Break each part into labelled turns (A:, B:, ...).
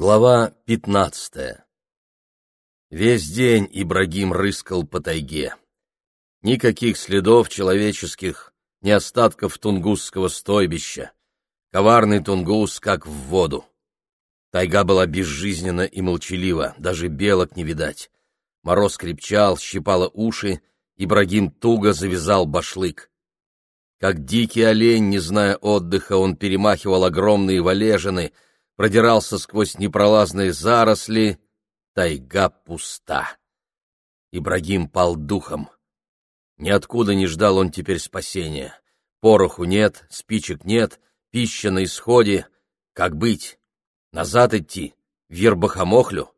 A: Глава пятнадцатая Весь день Ибрагим рыскал по тайге. Никаких следов человеческих, ни остатков тунгусского стойбища. Коварный тунгус как в воду. Тайга была безжизненна и молчалива, даже белок не видать. Мороз крепчал, щипало уши, Ибрагим туго завязал башлык. Как дикий олень, не зная отдыха, он перемахивал огромные валежины, продирался сквозь непролазные заросли. Тайга пуста. Ибрагим пал духом. Ниоткуда не ждал он теперь спасения. Пороху нет, спичек нет, пища на исходе. Как быть? Назад идти? В Ербахамохлю?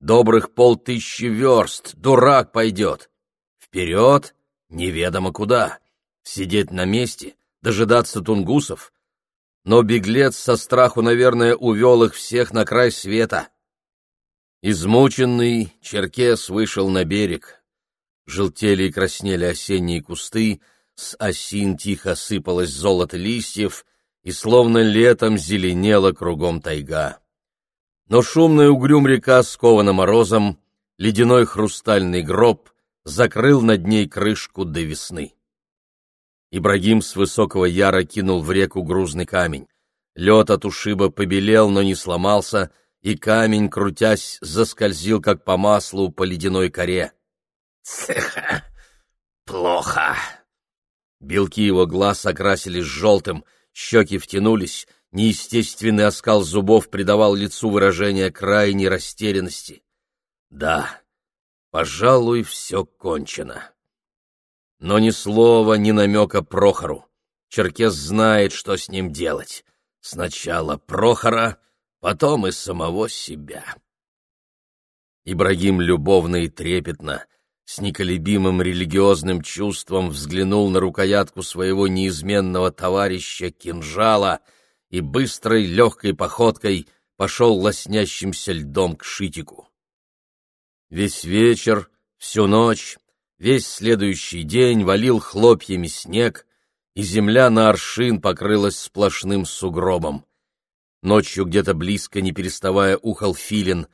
A: Добрых полтыщи верст, дурак пойдет. Вперед? Неведомо куда сидеть на месте, дожидаться тунгусов. Но беглец со страху, наверное, увел их всех на край света. Измученный, Черкес вышел на берег. Желтели и краснели осенние кусты, с осин тихо сыпалось золото листьев, и словно летом зеленела кругом тайга. Но шумная угрюм река скована морозом, ледяной хрустальный гроб закрыл над ней крышку до весны. Ибрагим с высокого яра кинул в реку грузный камень. Лед от ушиба побелел, но не сломался, и камень, крутясь, заскользил, как по маслу, по ледяной коре.
B: «Цеха! Плохо!»
A: Белки его глаз окрасились желтым, щеки втянулись, неестественный оскал зубов придавал лицу выражение крайней растерянности. «Да, пожалуй, все кончено». Но ни слова, ни намека Прохору. Черкес знает, что с ним делать. Сначала Прохора, потом и самого себя. Ибрагим любовно и трепетно, с неколебимым религиозным чувством взглянул на рукоятку своего неизменного товарища кинжала и быстрой легкой походкой пошел лоснящимся льдом к шитику. Весь вечер, всю ночь Весь следующий день валил хлопьями снег, и земля на аршин покрылась сплошным сугробом. Ночью где-то близко, не переставая, ухал филин.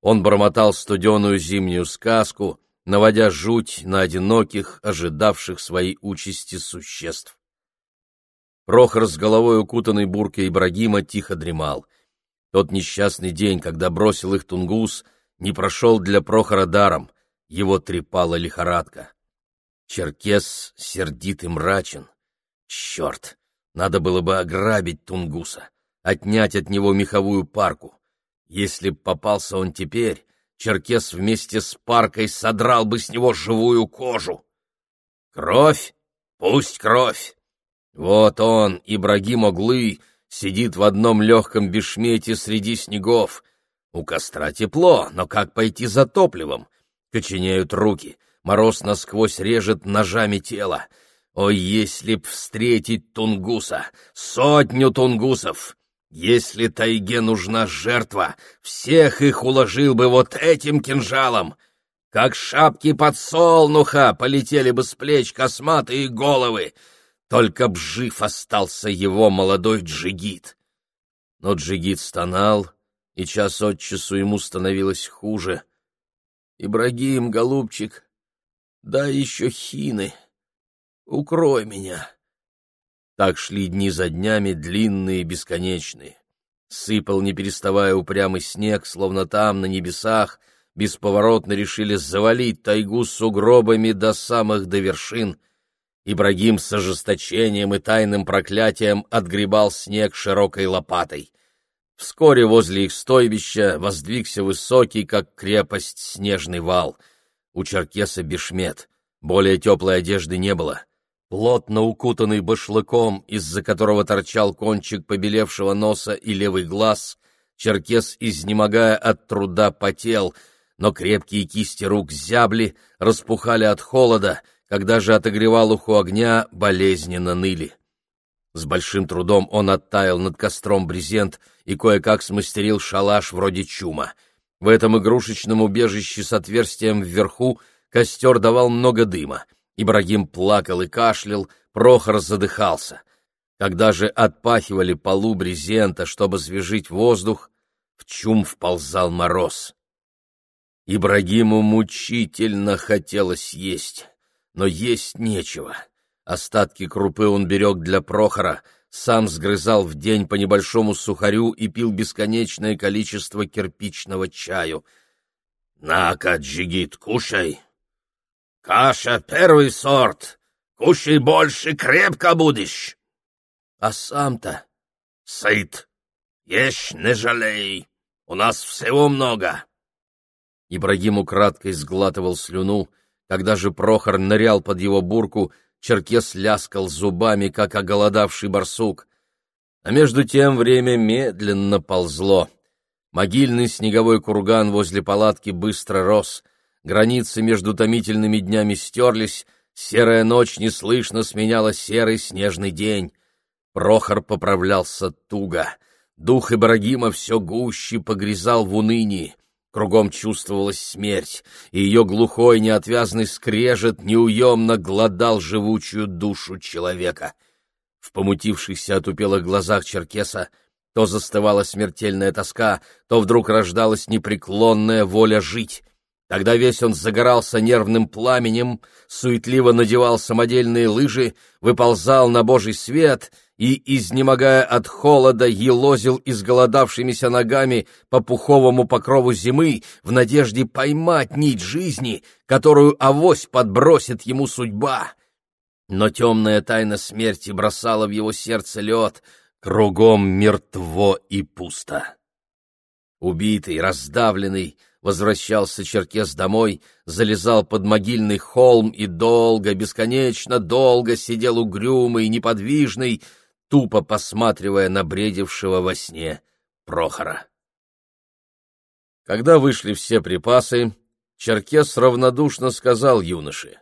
A: Он бормотал студеную зимнюю сказку, наводя жуть на одиноких, ожидавших своей участи существ. Прохор с головой укутанной буркой Ибрагима тихо дремал. Тот несчастный день, когда бросил их Тунгус, не прошел для Прохора даром — его трепала лихорадка. Черкес сердит и мрачен. Черт! Надо было бы ограбить Тунгуса, отнять от него меховую парку. Если б попался он теперь, Черкес вместе с паркой содрал бы с него живую кожу. Кровь? Пусть кровь! Вот он, Ибрагим Оглы, сидит в одном легком бешмете среди снегов. У костра тепло, но как пойти за топливом? Коченеют руки, мороз насквозь режет ножами тело. Ой, если б встретить тунгуса, сотню тунгусов! Если тайге нужна жертва, всех их уложил бы вот этим кинжалом. Как шапки подсолнуха полетели бы с плеч косматые головы. Только б жив остался его молодой джигит. Но джигит стонал, и час от часу ему становилось хуже — Ибрагим, голубчик, дай еще хины. Укрой меня. Так шли дни за днями, длинные и бесконечные. Сыпал, не переставая, упрямый снег, словно там, на небесах, бесповоротно решили завалить тайгу сугробами до самых до вершин. Ибрагим с ожесточением и тайным проклятием отгребал снег широкой лопатой. Вскоре возле их стойбища воздвигся высокий, как крепость, снежный вал. У черкеса бешмет. Более теплой одежды не было. Плотно укутанный башлыком, из-за которого торчал кончик побелевшего носа и левый глаз, черкес, изнемогая от труда, потел, но крепкие кисти рук зябли, распухали от холода, когда же отогревал уху огня, болезненно ныли. С большим трудом он оттаял над костром брезент и кое-как смастерил шалаш вроде чума. В этом игрушечном убежище с отверстием вверху костер давал много дыма. Ибрагим плакал и кашлял, Прохор задыхался. Когда же отпахивали полу брезента, чтобы свежить воздух, в чум вползал мороз. Ибрагиму мучительно хотелось есть, но есть нечего. Остатки крупы он берег для Прохора, сам сгрызал в день по небольшому сухарю и пил бесконечное количество кирпичного чаю.
B: «На-ка, джигит, кушай! Каша первый сорт! Кушай больше, крепко будешь!»
A: «А сам-то?»
B: «Сыт! Ешь, не жалей! У нас всего много!»
A: Ибрагим украдкой сглатывал слюну, когда же Прохор нырял под его бурку, Черкес ляскал зубами, как оголодавший барсук. А между тем время медленно ползло. Могильный снеговой курган возле палатки быстро рос, границы между томительными днями стерлись, серая ночь неслышно сменяла серый снежный день. Прохор поправлялся туго. Дух Ибрагима все гуще погрязал в унынии. Кругом чувствовалась смерть, и ее глухой неотвязный скрежет неуемно глодал живучую душу человека. В помутившихся отупелых глазах черкеса то застывала смертельная тоска, то вдруг рождалась непреклонная воля жить. Тогда весь он загорался нервным пламенем, суетливо надевал самодельные лыжи, выползал на божий свет — и, изнемогая от холода, елозил изголодавшимися ногами по пуховому покрову зимы в надежде поймать нить жизни, которую авось подбросит ему судьба. Но темная тайна смерти бросала в его сердце лед, кругом мертво и пусто. Убитый, раздавленный, возвращался Черкес домой, залезал под могильный холм и долго, бесконечно долго сидел угрюмый, неподвижный, тупо посматривая на бредившего во сне Прохора. Когда вышли все припасы, Черкес равнодушно сказал юноше,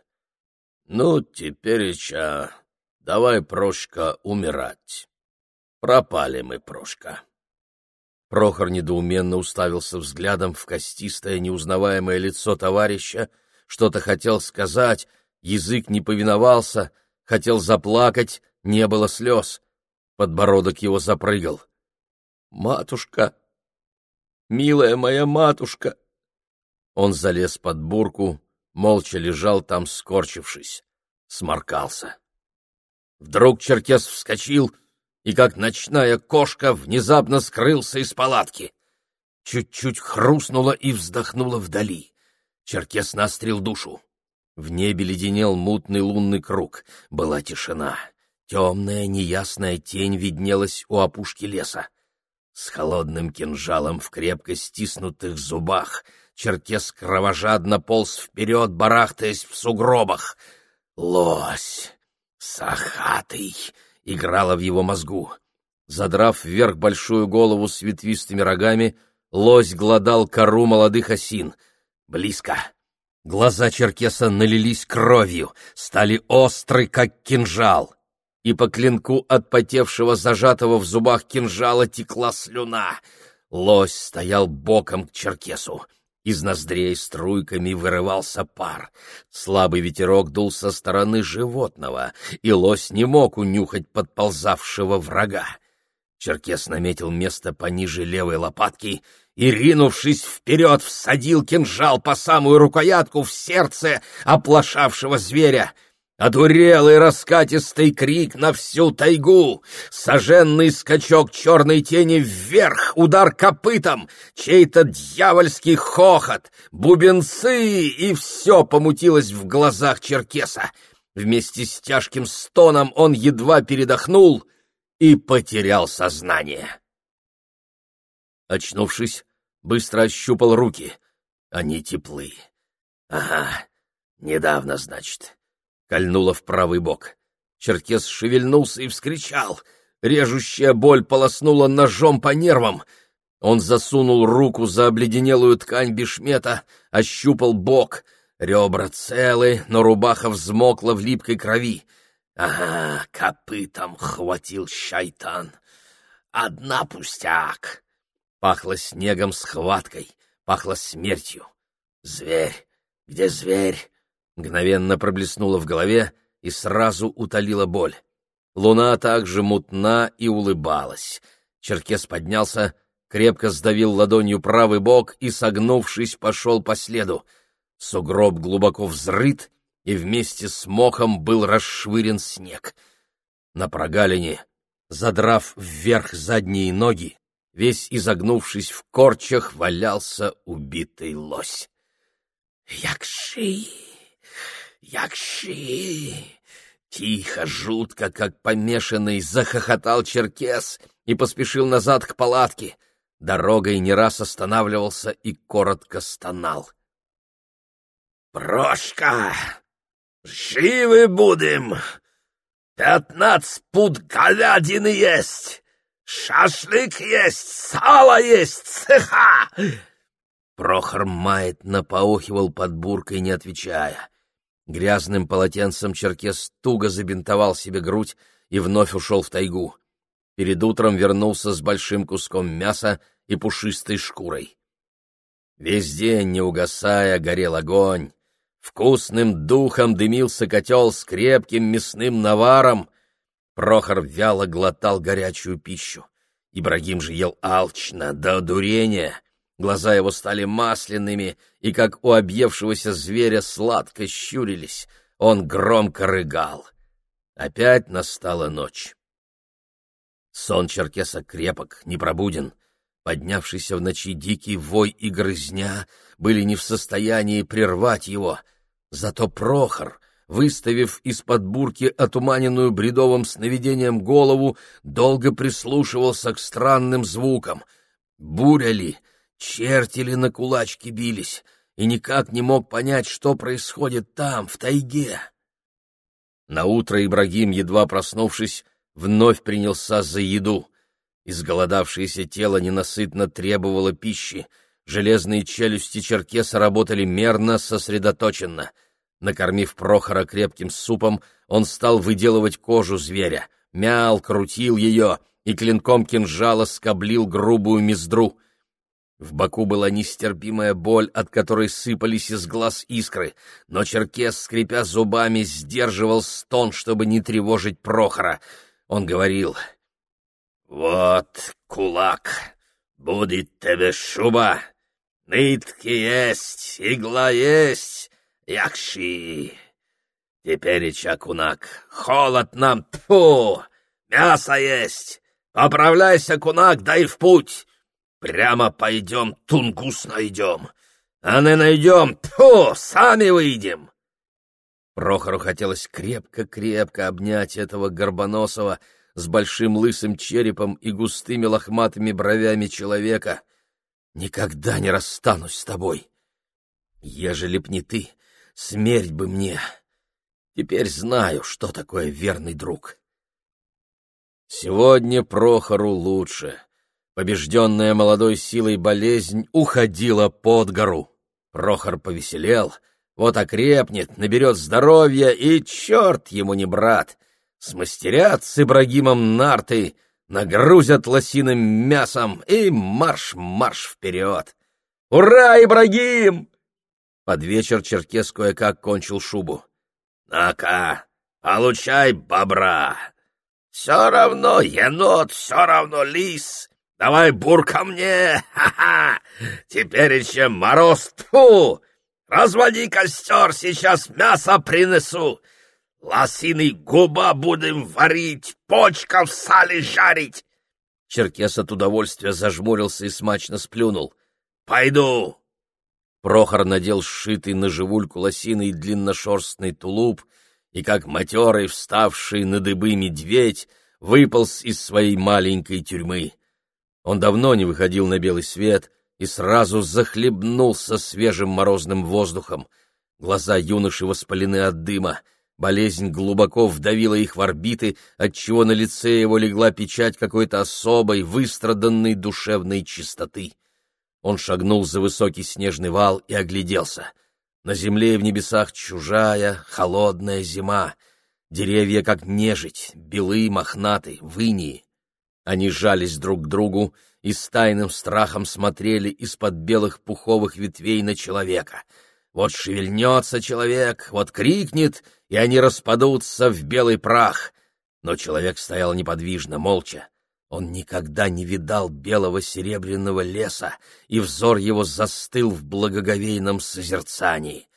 A: «Ну, теперь, ча, давай, Прошка, умирать. Пропали мы, Прошка». Прохор недоуменно уставился взглядом в костистое, неузнаваемое лицо товарища, что-то хотел сказать, язык не повиновался, хотел заплакать, не было слез. Подбородок его запрыгал. «Матушка! Милая моя матушка!» Он залез под бурку, молча лежал там, скорчившись, сморкался. Вдруг Черкес вскочил и, как ночная кошка, внезапно скрылся из палатки. Чуть-чуть хрустнуло и вздохнуло вдали. Черкес настрил душу. В небе леденел мутный лунный круг. Была тишина. Темная неясная тень виднелась у опушки леса. С холодным кинжалом в крепко стиснутых зубах Черкес кровожадно полз вперед, барахтаясь в сугробах. «Лось! Сахатый!» — играла в его мозгу. Задрав вверх большую голову с ветвистыми рогами, лось глодал кору молодых осин. Близко. Глаза Черкеса налились кровью, стали остры, как кинжал и по клинку отпотевшего зажатого в зубах кинжала текла слюна. Лось стоял боком к черкесу. Из ноздрей струйками вырывался пар. Слабый ветерок дул со стороны животного, и лось не мог унюхать подползавшего врага. Черкес наметил место пониже левой лопатки и, ринувшись вперед, всадил кинжал по самую рукоятку в сердце оплошавшего зверя — Одурелый раскатистый крик на всю тайгу, соженный скачок черной тени вверх, удар копытом, чей-то дьявольский хохот, бубенцы, и все помутилось в глазах черкеса. Вместе с тяжким стоном он едва передохнул и потерял сознание. Очнувшись, быстро ощупал руки. Они теплы. Ага, недавно, значит кольнула в правый бок. Черкес шевельнулся и вскричал. Режущая боль полоснула ножом по нервам. Он засунул руку за обледенелую ткань бешмета, ощупал бок. Ребра целы, но рубаха взмокла в липкой крови. Ага, копытом хватил шайтан. Одна пустяк. Пахло снегом схваткой, пахло смертью. Зверь! Где зверь? Мгновенно проблеснула в голове и сразу утолила боль. Луна также мутна и улыбалась. Черкес поднялся, крепко сдавил ладонью правый бок и, согнувшись, пошел по следу. Сугроб глубоко взрыт, и вместе с мохом был расшвырен снег. На прогалине, задрав вверх задние ноги, весь изогнувшись в корчах, валялся убитый лось. «Якши! Якши!» Тихо, жутко, как помешанный, захохотал черкес и поспешил назад к палатке. Дорогой не раз останавливался и коротко стонал. «Прошка! Живы будем! Пятнадцать пуд говядины есть! Шашлык есть, сало есть, цеха!» Прохор маятно поохивал под буркой, не отвечая. Грязным полотенцем черкес туго забинтовал себе грудь и вновь ушел в тайгу. Перед утром вернулся с большим куском мяса и пушистой шкурой. Весь день, не угасая, горел огонь. Вкусным духом дымился котел с крепким мясным наваром. Прохор вяло глотал горячую пищу. Ибрагим же ел алчно, до одурения. Глаза его стали масляными и, как у объевшегося зверя, сладко щурились. Он громко рыгал. Опять настала ночь. Сон черкеса крепок, непробуден. Поднявшийся в ночи дикий вой и грызня были не в состоянии прервать его. Зато Прохор, выставив из-под бурки отуманенную бредовым сновидением голову, долго прислушивался к странным звукам. Буря ли, черти ли на кулачки бились, и никак не мог понять, что происходит там, в тайге. Наутро Ибрагим, едва проснувшись, вновь принялся за еду. Изголодавшееся тело ненасытно требовало пищи. Железные челюсти черкеса работали мерно, сосредоточенно. Накормив Прохора крепким супом, он стал выделывать кожу зверя, мял, крутил ее и клинком кинжала скоблил грубую мездру. В боку была нестерпимая боль, от которой сыпались из глаз искры, но Черкес, скрипя зубами, сдерживал стон, чтобы не тревожить Прохора — он говорил, «Вот кулак, будет тебе шуба, нитки есть, игла есть, якши. Теперь, кунак, холод нам, тьфу, мясо есть, поправляйся, кунак, дай в путь. Прямо пойдем, тунгус найдем, а не найдем, тьфу, сами выйдем». Прохору хотелось крепко-крепко обнять этого Горбоносова с большим лысым черепом и густыми лохматыми бровями человека. «Никогда не расстанусь с тобой. Ежели б не ты, смерть бы мне. Теперь знаю, что такое верный друг». Сегодня Прохору лучше. Побежденная молодой силой болезнь уходила под гору. Прохор повеселел — вот окрепнет, наберет здоровья, и черт ему не брат. Смастерят с Ибрагимом нарты, нагрузят лосиным мясом и марш-марш вперед. «Ура, Ибрагим!» Под вечер Черкес кое-как кончил шубу. «На-ка, получай бобра! Все равно енот, все равно лис. Давай бур ко мне! Ха-ха! Теперь еще мороз, тьфу! Разводи костер, сейчас мясо принесу. Лосиный губа будем варить, почка в сале жарить. Черкес от удовольствия зажмурился и смачно сплюнул. «Пойду!» Прохор надел сшитый на живульку лосиный длинношерстный тулуп и, как матерый, вставший на дыбы медведь, выполз из своей маленькой тюрьмы. Он давно не выходил на белый свет и сразу захлебнулся свежим морозным воздухом. Глаза юноши воспалены от дыма, болезнь глубоко вдавила их в орбиты, отчего на лице его легла печать какой-то особой, выстраданной душевной чистоты. Он шагнул за высокий снежный вал и огляделся. На земле и в небесах чужая, холодная зима. Деревья, как нежить, белые, мохнаты, вынии. Они жались друг к другу, и с тайным страхом смотрели из-под белых пуховых ветвей на человека. Вот шевельнется человек, вот крикнет, и они распадутся в белый прах. Но человек стоял неподвижно, молча. Он никогда не видал белого серебряного леса, и взор его застыл в благоговейном созерцании.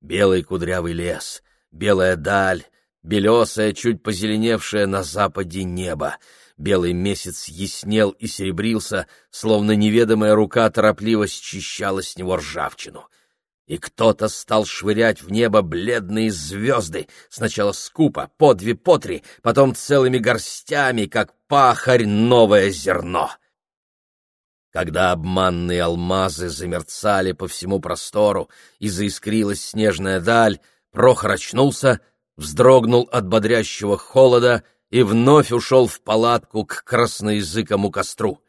A: Белый кудрявый лес, белая даль, белесое, чуть позеленевшее на западе небо. Белый месяц яснел и серебрился, словно неведомая рука торопливо счищала с него ржавчину и кто-то стал швырять в небо бледные звезды, сначала скупо, по две, по три, потом целыми горстями, как пахарь, новое зерно. Когда обманные алмазы замерцали по всему простору и заискрилась снежная даль, Прохор очнулся, вздрогнул от бодрящего холода и вновь ушел в палатку к красноязыкому костру.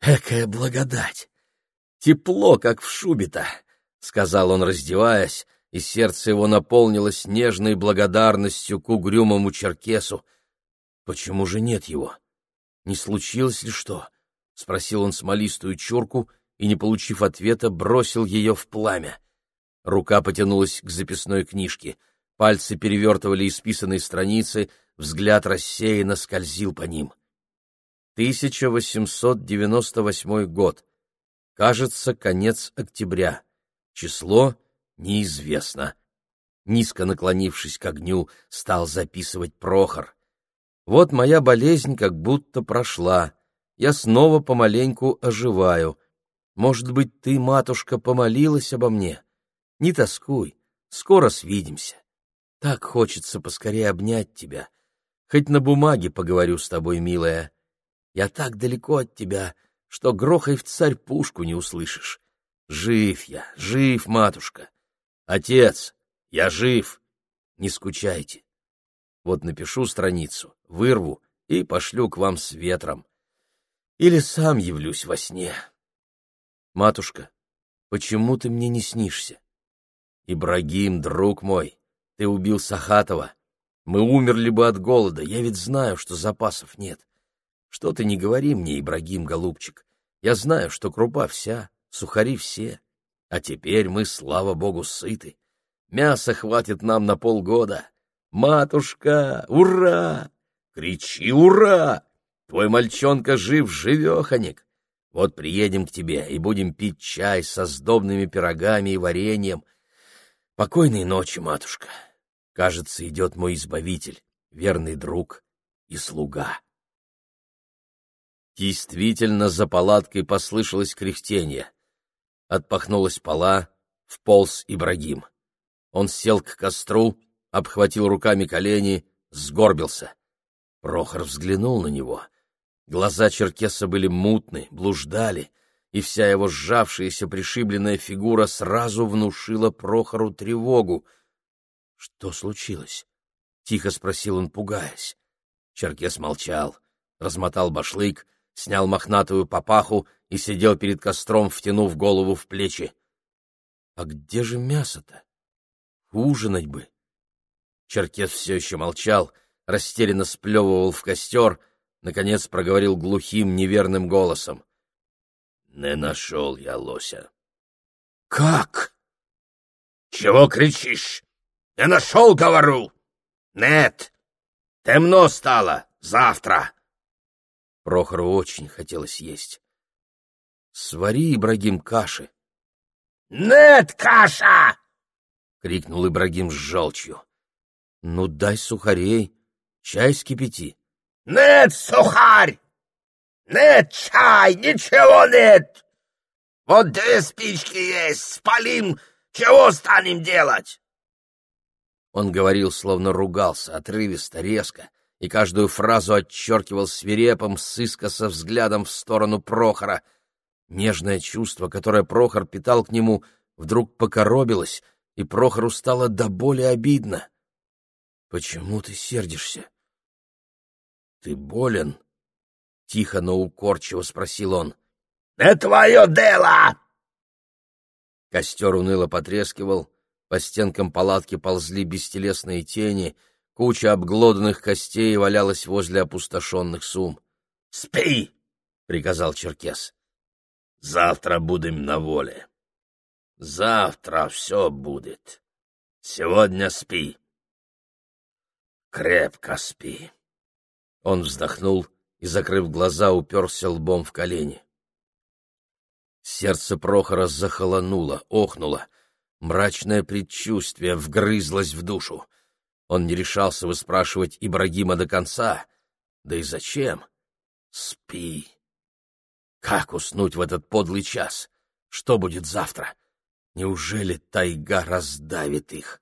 A: Экая благодать! Тепло, как в шубе-то! — сказал он, раздеваясь, и сердце его наполнилось нежной благодарностью к угрюмому черкесу. «Почему же нет его? Не случилось ли что?» — спросил он смолистую чурку и, не получив ответа, бросил ее в пламя. Рука потянулась к записной книжке, пальцы перевертывали исписанные страницы, взгляд рассеянно скользил по ним. 1898 год. Кажется, конец октября. Число неизвестно. Низко наклонившись к огню, стал записывать Прохор. Вот моя болезнь как будто прошла. Я снова помаленьку оживаю. Может быть, ты, матушка, помолилась обо мне? Не тоскуй, скоро свидимся. Так хочется поскорее обнять тебя. Хоть на бумаге поговорю с тобой, милая. Я так далеко от тебя, что грохай в царь пушку не услышишь. Жив я, жив, матушка. Отец, я жив. Не скучайте. Вот напишу страницу, вырву и пошлю к вам с ветром. Или сам явлюсь во сне. Матушка, почему ты мне не снишься? Ибрагим, друг мой, ты убил Сахатова. Мы умерли бы от голода, я ведь знаю, что запасов нет. Что ты не говори мне, Ибрагим, голубчик, я знаю, что крупа вся, сухари все. А теперь мы, слава богу, сыты. Мяса хватит нам на полгода. Матушка, ура! Кричи «Ура!» Твой мальчонка жив-живеханик. Вот приедем к тебе и будем пить чай со сдобными пирогами и вареньем. Покойной ночи, матушка. Кажется, идет мой избавитель, верный друг и слуга. Действительно, за палаткой послышалось кряхтение. Отпахнулась пола, вполз Ибрагим. Он сел к костру, обхватил руками колени, сгорбился. Прохор взглянул на него. Глаза черкеса были мутны, блуждали, и вся его сжавшаяся пришибленная фигура сразу внушила Прохору тревогу. — Что случилось? — тихо спросил он, пугаясь. Черкес молчал, размотал башлык, снял мохнатую папаху и сидел перед костром, втянув голову в плечи. А где же мясо-то? Ужинать бы. Черкес все еще молчал, растерянно сплевывал в костер, наконец проговорил глухим, неверным голосом. — Не нашел я лося. — Как? — Чего кричишь? Не нашел, говорю. — Нет, темно стало, завтра. Прохору очень хотелось есть. «Свари, Ибрагим, каши!» «Нет каша!» — крикнул Ибрагим с желчью. «Ну, дай сухарей, чай скипяти». «Нет сухарь! Нет чай, ничего нет! Вот две спички есть, спалим, чего станем делать?» Он говорил, словно ругался, отрывисто, резко, и каждую фразу отчеркивал свирепым, сыскоса взглядом в сторону Прохора. Нежное чувство, которое Прохор питал к нему, вдруг покоробилось, и Прохору стало до боли обидно. — Почему ты сердишься? — Ты болен? — тихо, но укорчиво спросил он. — Не твое дело! Костер уныло потрескивал, по стенкам палатки ползли бестелесные тени — Куча обглоданных костей валялась возле опустошенных сум. — Спи! — приказал Черкес. — Завтра будем на воле. Завтра все будет. Сегодня спи. Крепко спи. Он вздохнул и, закрыв глаза, уперся лбом в колени. Сердце Прохора захолонуло, охнуло. Мрачное предчувствие вгрызлось в душу. Он не решался выспрашивать Ибрагима до конца. Да и зачем? Спи. Как уснуть в этот подлый час? Что будет завтра? Неужели тайга раздавит их?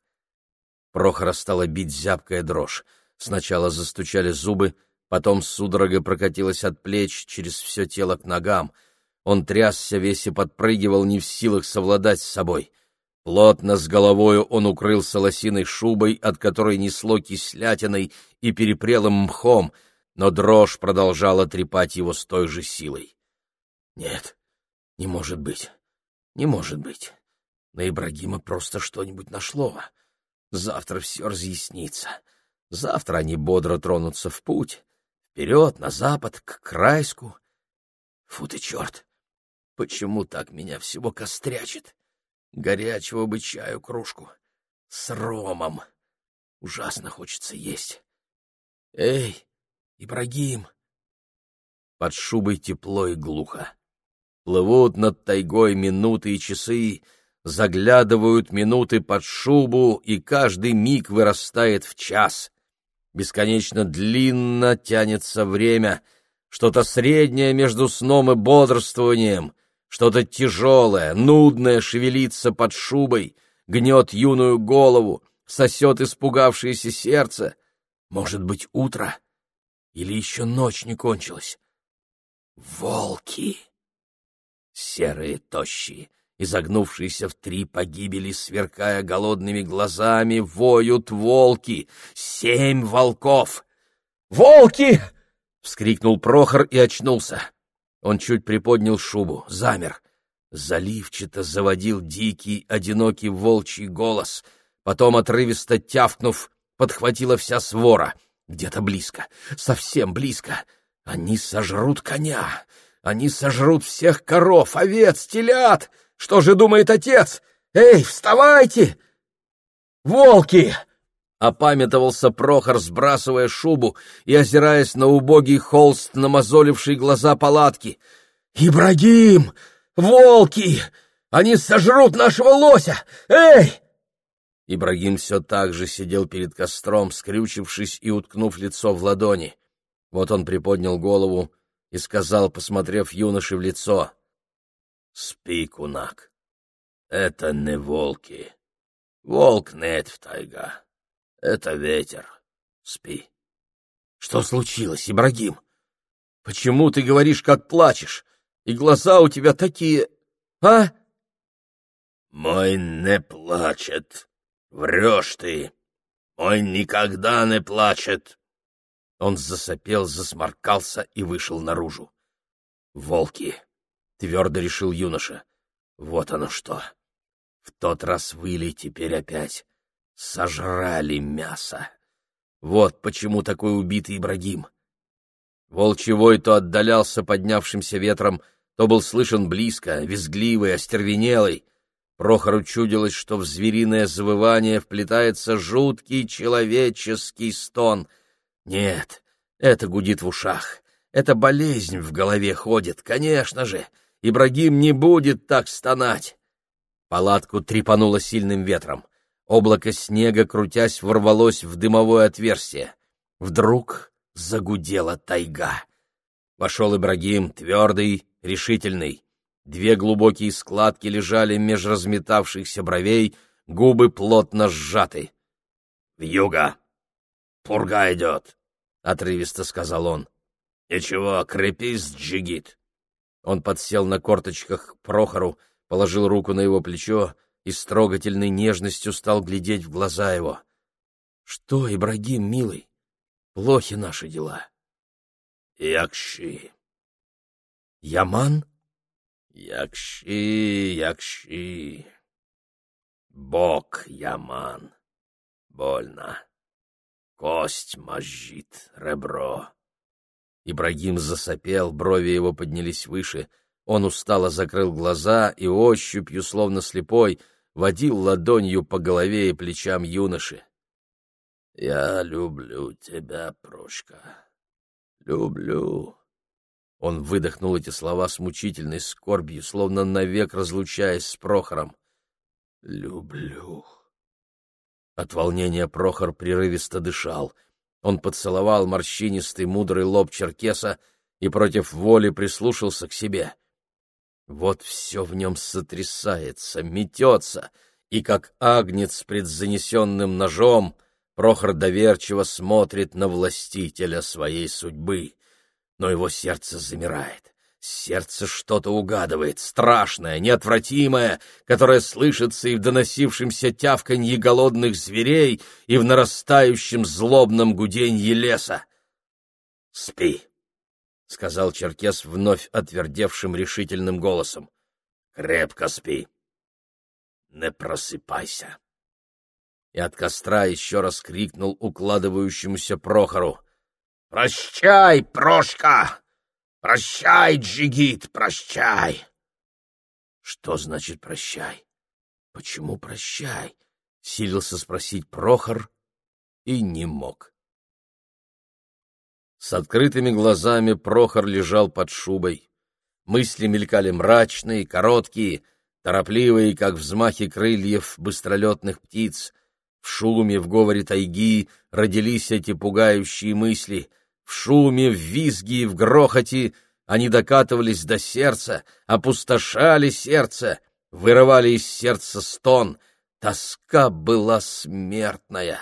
A: Прохора стала бить зябкая дрожь. Сначала застучали зубы, потом судорога прокатилась от плеч через все тело к ногам — он трясся весь и подпрыгивал, не в силах совладать с собой. Плотно с головою он укрылся лосиной шубой, от которой несло кислятиной и перепрелым мхом, но дрожь продолжала трепать его с той же силой. Нет, не может быть, не может быть. На Ибрагима просто что-нибудь нашло. Завтра все разъяснится. Завтра они бодро тронутся в путь. Вперед, на запад, к Крайску. Фу ты, черт! Почему так меня всего кострячит? Горячего бы чаю кружку. С ромом. Ужасно хочется есть. Эй, Ибрагим! Под шубой тепло и глухо. Плывут над тайгой минуты и часы, заглядывают минуты под шубу, и каждый миг вырастает в час. Бесконечно длинно тянется время, что-то среднее между сном и бодрствованием — что-то тяжелое, нудное шевелится под шубой, гнет юную голову, сосет испугавшееся сердце. Может быть, утро? Или еще ночь не кончилась? Волки! Серые, тощие, изогнувшиеся в три погибели, сверкая голодными глазами, воют волки. Семь волков! «Волки!» — вскрикнул Прохор и очнулся. Он чуть приподнял шубу, замер. Заливчато заводил дикий, одинокий волчий голос. Потом, отрывисто тявкнув, подхватила вся свора. Где-то близко, совсем близко. Они сожрут коня. Они сожрут всех коров, овец, телят. Что же думает отец? Эй, вставайте! Волки! Опамятовался Прохор, сбрасывая шубу и озираясь на убогий холст, намазоливший глаза палатки. «Ибрагим! Волки! Они сожрут нашего лося! Эй!» Ибрагим все так же сидел перед костром, скрючившись и уткнув лицо в ладони. Вот он приподнял голову и сказал, посмотрев юноше в лицо, «Спи, кунак, это не волки. Волк нет в тайга. Это ветер. Спи. Что случилось, Ибрагим? Почему ты говоришь, как плачешь? И глаза у тебя такие... А? Мой не плачет. Врешь ты. Мой никогда не плачет. Он засопел, засморкался и вышел наружу. Волки, твердо решил юноша. Вот оно что. В тот раз выли, теперь опять. Сожрали мясо. Вот почему такой убитый Ибрагим. Волчий вой то отдалялся поднявшимся ветром, то был слышен близко, визгливый, остервенелый. Прохору чудилось, что в звериное завывание вплетается жуткий человеческий стон. Нет, это гудит в ушах, это болезнь в голове ходит, конечно же. Ибрагим не будет так стонать. Палатку трепануло сильным ветром. Облако снега, крутясь, ворвалось в дымовое отверстие. Вдруг загудела тайга. Вошел Ибрагим, твердый, решительный. Две глубокие складки лежали меж разметавшихся бровей, губы плотно сжаты. — Вьюга! Пурга идет! — отрывисто сказал он. — Ничего, крепись, джигит! Он подсел на корточках к Прохору, положил руку на его плечо, и с трогательной нежностью стал глядеть в глаза его. — Что, Ибрагим, милый, плохи наши дела. — Якши. — Яман? — Якши, якши. Бог Яман. Больно. Кость мозжит, ребро. Ибрагим засопел, брови его поднялись выше. Он устало закрыл глаза и ощупью, словно слепой, — водил ладонью по голове и плечам юноши. «Я люблю тебя, Прошка, люблю». Он выдохнул эти слова с мучительной скорбью, словно навек разлучаясь с Прохором. «Люблю». От волнения Прохор прерывисто дышал. Он поцеловал морщинистый мудрый лоб черкеса и против воли прислушался к себе. Вот все в нем сотрясается, метется, и как агнец пред занесенным ножом Прохор доверчиво смотрит на властителя своей судьбы, но его сердце замирает. Сердце что-то угадывает, страшное, неотвратимое, которое слышится и в доносившемся тявканье голодных зверей, и в нарастающем злобном гуденье леса. «Спи!» — сказал Черкес вновь отвердевшим решительным голосом. «Крепко спи! Не просыпайся!» И от костра еще раз крикнул укладывающемуся Прохору. «Прощай, Прошка! Прощай, Джигит, прощай!» «Что значит прощай? Почему прощай?» — силился спросить Прохор и не мог. С открытыми глазами Прохор лежал под шубой. Мысли мелькали мрачные, короткие, торопливые, как взмахи крыльев быстролетных птиц — в шуме, в говоре тайги родились эти пугающие мысли. В шуме, в визге и в грохоте они докатывались до сердца, опустошали сердце, вырывали из сердца стон. Тоска была смертная.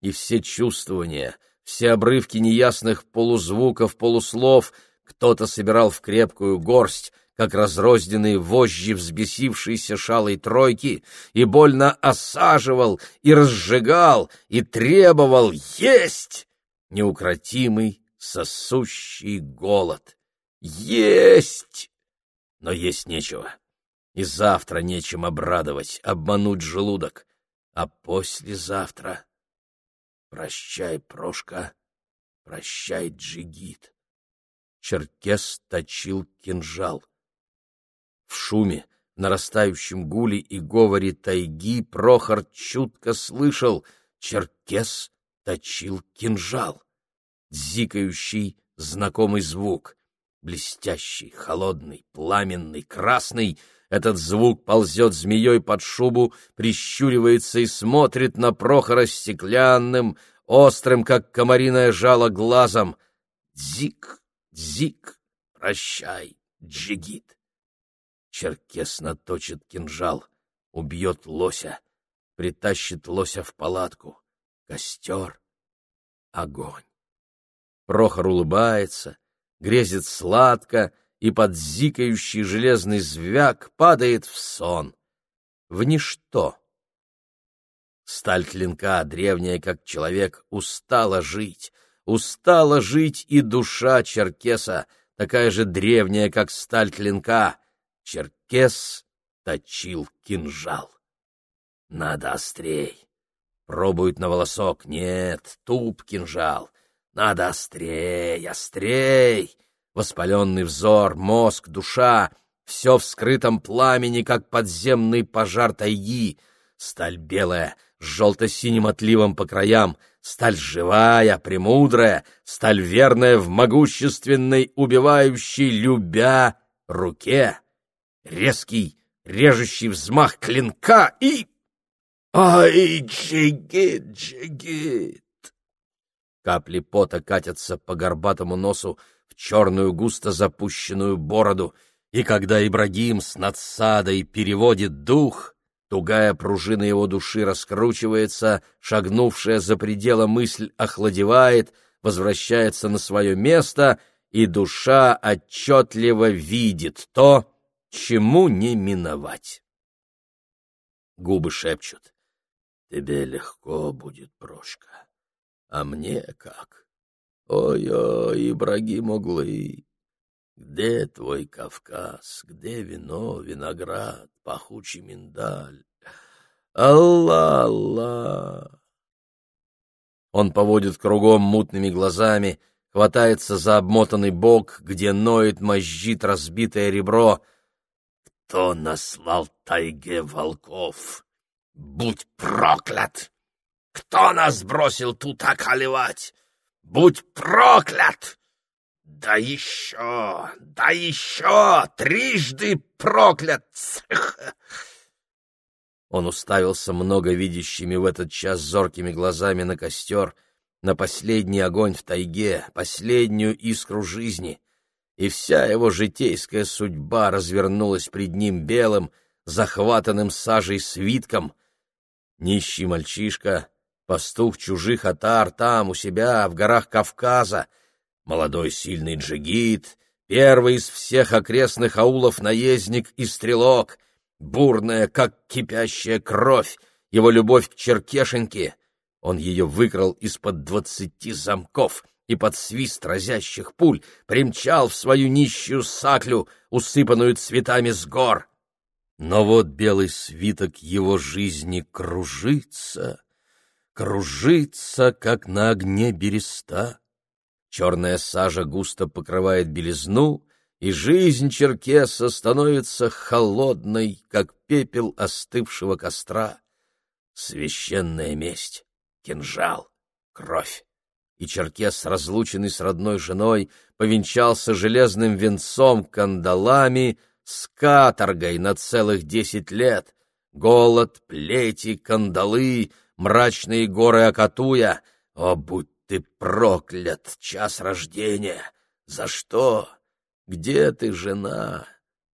A: И все чувствования, все обрывки неясных полузвуков, полуслов кто-то собирал в крепкую горсть — как разрозненные вожжи взбесившейся шалой тройки, и больно осаживал, и разжигал, и требовал есть неукротимый сосущий голод. Есть! Но есть нечего. И завтра нечем обрадовать, обмануть желудок. А послезавтра... Прощай, Прошка, прощай, Джигит. Черкес точил кинжал. В шуме, нарастающем гуле и говоре тайги Прохор чутко слышал Черкес точил кинжал. Зикающий знакомый звук. Блестящий, холодный, пламенный, красный — этот звук ползет змеей под шубу, прищуривается и смотрит на Прохора стеклянным, острым, как комариное жало, глазом. Дзик, дзик, прощай, джигит. Черкес наточит кинжал, убьет лося, притащит лося в палатку. Костер, огонь. Прохор улыбается, грезит сладко, и под зикающий железный звяк падает в сон, в ничто. Сталь клинка, древняя как человек, устала жить, устала жить и душа черкеса, такая же древняя, как сталь клинка, Черкес точил кинжал. Надо острей. Пробует на волосок. Нет, туп кинжал. Надо острей, острей. Воспаленный взор, мозг, душа — все в скрытом пламени, как подземный пожар тайги. Сталь белая, с желто-синим отливом по краям, сталь живая, премудрая, сталь верная в могущественной, убивающей, любя руке резкий, режущий взмах клинка и... «Ай, джигит, джигит!» Капли пота катятся по горбатому носу в черную густо запущенную бороду, и когда Ибрагим с надсадой переводит дух, тугая пружина его души раскручивается, шагнувшая за пределы мысль охладевает, возвращается на свое место, и душа отчетливо видит то, чему не миновать. Губы шепчут. Тебе легко будет, Прошка, а мне как? Ой-ой, Ибрагим Углы, где твой Кавказ, где вино, виноград, пахучий миндаль? Алла, Алла! Он поводит кругом мутными глазами, хватается за обмотанный бок, где ноет, мозжит разбитое ребро — кто наслал тайге волков? Будь проклят! Кто нас бросил тут околевать? Будь проклят!
B: Да еще, да еще, трижды проклят!
A: Он уставился многовидящими в этот час зоркими глазами на костер, на последний огонь в тайге, последнюю искру жизни, и вся его житейская судьба развернулась пред ним белым, захватанным сажей свитком. Нищий мальчишка, пастух чужих отар там, у себя, в горах Кавказа, молодой сильный джигит, первый из всех окрестных аулов наездник и стрелок, бурная, как кипящая кровь, его любовь к черкешеньке. Он ее выкрал из-под двадцати замков и под свист разящих пуль примчал в свою нищую саклю, усыпанную цветами с гор. Но вот белый свиток его жизни кружится, кружится, как на огне береста. Черная сажа густо покрывает белизну, и жизнь черкеса становится холодной, как пепел остывшего костра. Священная месть, кинжал, кровь. И черкес, разлученный с родной женой, повенчался железным венцом кандалами с каторгой на целых десять лет. Голод, плети, кандалы, мрачные горы Акатуя. О, будь ты проклят, час рождения! За что? Где ты, жена?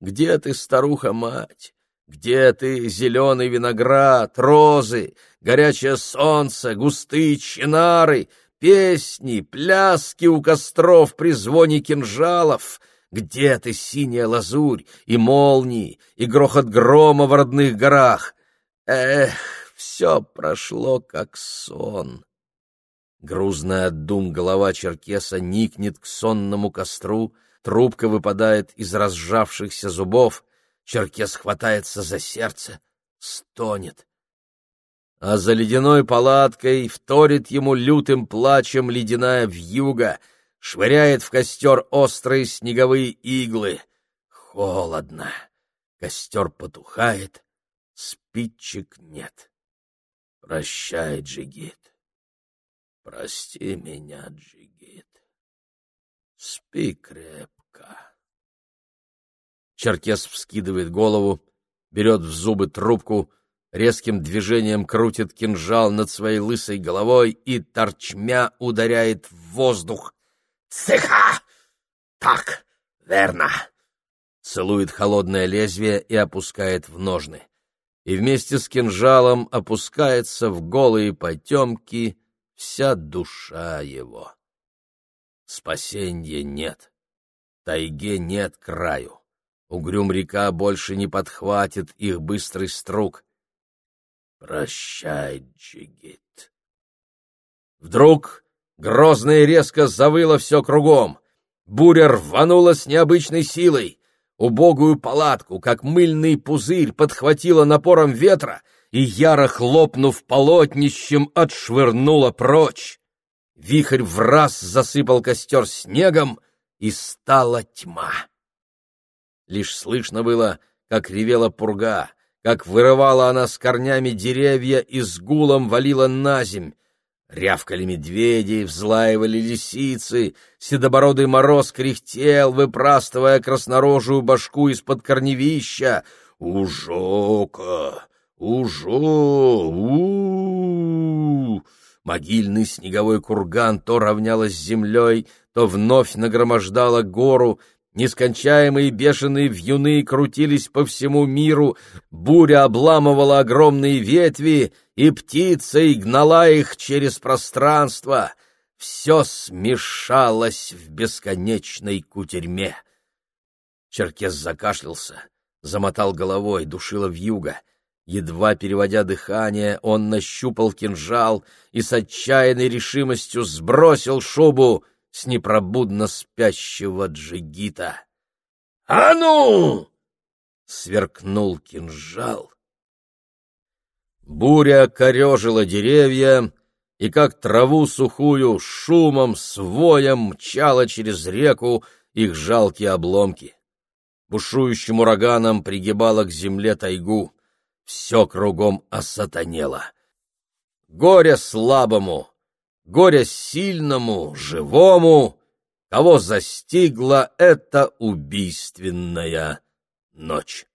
A: Где ты, старуха-мать? Где ты, зеленый виноград, розы, горячее солнце, густые чинары, песни, пляски у костров при звоне кинжалов? Где ты, синяя лазурь, и молнии, и грохот грома в родных горах? Эх, все прошло как сон. Грузная от дум голова черкеса никнет к сонному костру, трубка выпадает из разжавшихся зубов, черкес хватается за сердце, стонет. А за ледяной палаткой вторит ему лютым плачем ледяная вьюга, швыряет в костер острые снеговые иглы. Холодно. Костер потухает, спичек нет. Прощай, Джигит. Прости меня, Джигит. Спи крепко. Черкес вскидывает голову, берет в зубы трубку, резким движением крутит кинжал над своей лысой головой и торчмя ударяет в воздух.
B: «Цеха! Так, верно!»
A: Целует холодное лезвие и опускает в ножны. И вместе с кинжалом опускается в голые потемки вся душа его. Спасенья нет, тайге нет краю. Угрюм река больше не подхватит их быстрый струк. Прощай, Джигит. Вдруг грозно и резко завыло все кругом. Буря рванула с необычной силой. Убогую палатку, как мыльный пузырь, подхватила напором ветра — и, яро хлопнув полотнищем, отшвырнула прочь. Вихрь в раз засыпал костер снегом, и стала тьма. Лишь слышно было, как ревела пурга, как вырывала она с корнями деревья и с гулом валила на земь. Рявкали медведи, взлаивали лисицы, седобородый мороз кряхтел, выпрастывая краснорожую башку из-под корневища. «Ужока! Ужо! у, Могильный снеговой курган то равнялась с землей, то вновь нагромождала гору, Нескончаемые бешеные вьюны крутились по всему миру, буря обламывала огромные ветви, и птицей гнала их через пространство. Все смешалось в бесконечной кутерьме. Черкес закашлялся, замотал головой, душила вьюга. Едва переводя дыхание, он нащупал кинжал и с отчаянной решимостью сбросил шубу с непробудно спящего джигита. «А ну!» — сверкнул кинжал. Буря корежила деревья и, как траву сухую, шумом, своем мчала через реку их жалкие обломки. Бушующим ураганом пригибала к земле тайгу все кругом осатанело. Горе слабому, горе сильному, живому кого застигла эта убийственная ночь.